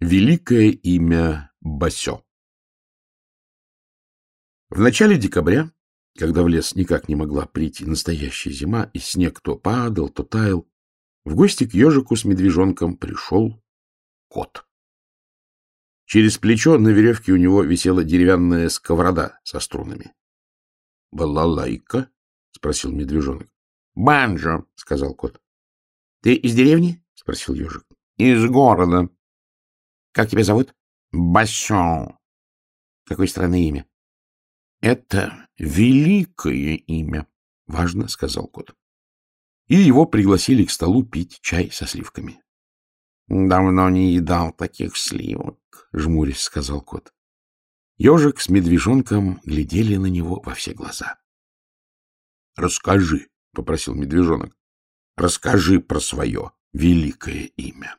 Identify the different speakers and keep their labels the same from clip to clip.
Speaker 1: Великое имя Басё В начале декабря, когда в лес никак не могла прийти настоящая зима, и снег то падал, то таял, в гости к ежику с медвежонком пришел кот. Через плечо на веревке у него висела деревянная сковорода со струнами. — Балалайка? — спросил медвежонок. — Банджо, — сказал кот. — Ты из деревни? — спросил ежик. — Из города. — Как тебя зовут? — Бассон. — Какой страны имя? — Это великое имя, — важно сказал кот. И его пригласили к столу пить чай со сливками. — Давно не едал таких сливок, — жмурясь сказал кот. Ежик с медвежонком глядели на него во все глаза. — Расскажи, — попросил медвежонок. — Расскажи про свое великое имя.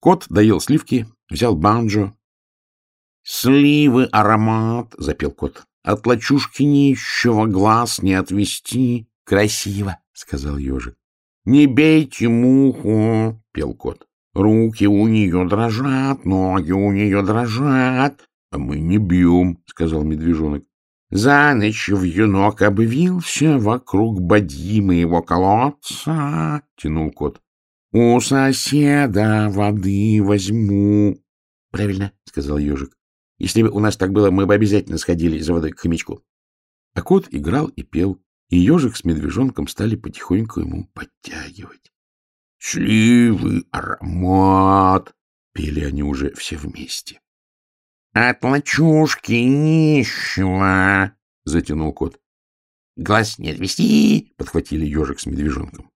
Speaker 1: Кот доел сливки, взял банджо. — Сливы аромат, — запел кот. — От лачушки нищего глаз не отвести. — Красиво, — сказал ежик. — Не бейте муху, — пел кот. — Руки у нее дрожат, ноги у нее дрожат. — А мы не бьем, — сказал медвежонок. За ночь вьюнок обвился вокруг бадьи моего колодца, — тянул кот. — У соседа воды возьму. — Правильно, — сказал ежик. — Если бы у нас так было, мы бы обязательно сходили за водой к хомячку. А кот играл и пел, и ежик с медвежонком стали потихоньку ему подтягивать. — Сливы, аромат! — пели они уже все вместе. От лачушки нищего, — затянул кот. — Глаз не отвести, — подхватили ежик с медвежонком. —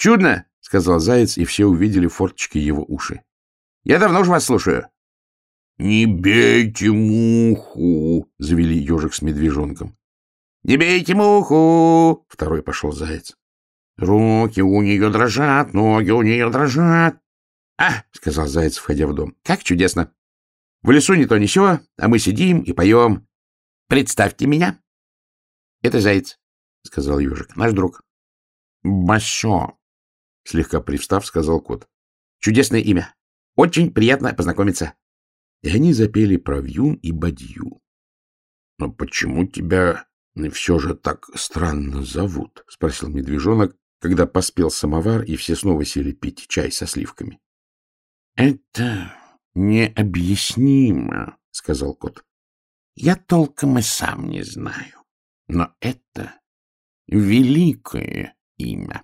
Speaker 1: Чудно, — сказал заяц, и все увидели форточки его уши. — Я давно уже вас слушаю. — Не бейте муху, — завели ежик с медвежонком. — Не бейте муху, — второй пошел заяц. Руки у нее дрожат, ноги у нее дрожат. — А, — сказал заяц, входя в дом, — как чудесно. В лесу не то ни сё, а мы сидим и поем. Представьте меня. — Это заяц, — сказал ежик, — наш друг. — Басё, — слегка привстав, сказал кот. — Чудесное имя. Очень приятно познакомиться. И они запели про вьюн и бадью. — Но почему тебя все же так странно зовут? — спросил медвежонок, когда поспел самовар, и все снова сели пить чай со сливками. — Это — Необъяснимо, — сказал кот. — Я толком и сам не знаю, но это великое имя.